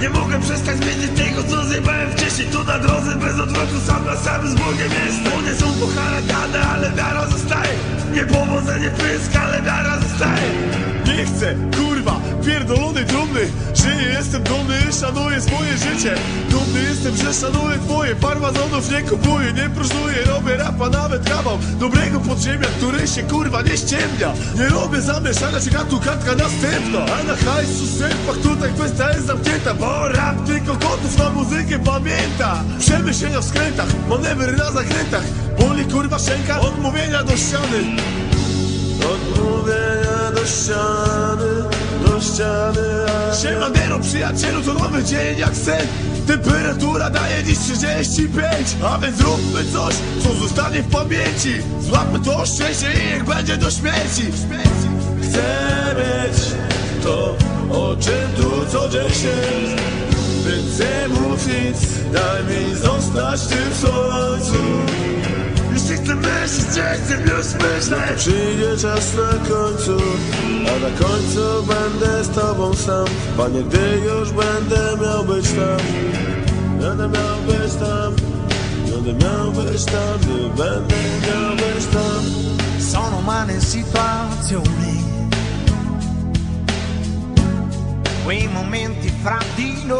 Nie mogę przestać zmienić tego, co zjebałem wcześniej. Tu na drodze bez odwrotu, sam na sam z Bogiem jestem. Nie są pocharatane, ale wiara zostaje. Niepowodzenie pysk, ale wiara zostaje. Nie chcę, kurwa pierdolony dumny Żyję, jestem dumny, szanuję swoje życie. Dumny jestem, że szanuję twoje Farmazonów nie kupuję, nie próżnuję Robię rapa, nawet kawał Dobrego podziemia, który się kurwa nie ściemnia. Nie robię zamieszania, czeka tu kartka następna. A na hajsu sępach tutaj kwestia jest zamknięta Bo rap tylko kotów na muzykę pamięta. Przemyślenia w skrętach, manewry na zakrętach Boli kurwa szczęka, odmówienia do ściany. Odmówienia do ściany, ściany Siemanero przyjacielu, to nowy dzień jak sen. Temperatura daje dziś 35 A więc zróbmy coś, co zostanie w pamięci. Złapmy to szczęście i niech będzie do śmierci. Chcę mieć to, o czym tu co dzień się. Więc nie mów nic, daj mi zostać tym słońcu Jeśli chcę myśleć, gdzie chcę już myśleć. Przyjdzie czas na końcu, na końcu będę z tobą sam Panie, gdy już będę miał być tam Będę miał być tam Będę miał być tam, gdy będę miał być tam sono umane situazioni. Quei momenti fra di noi.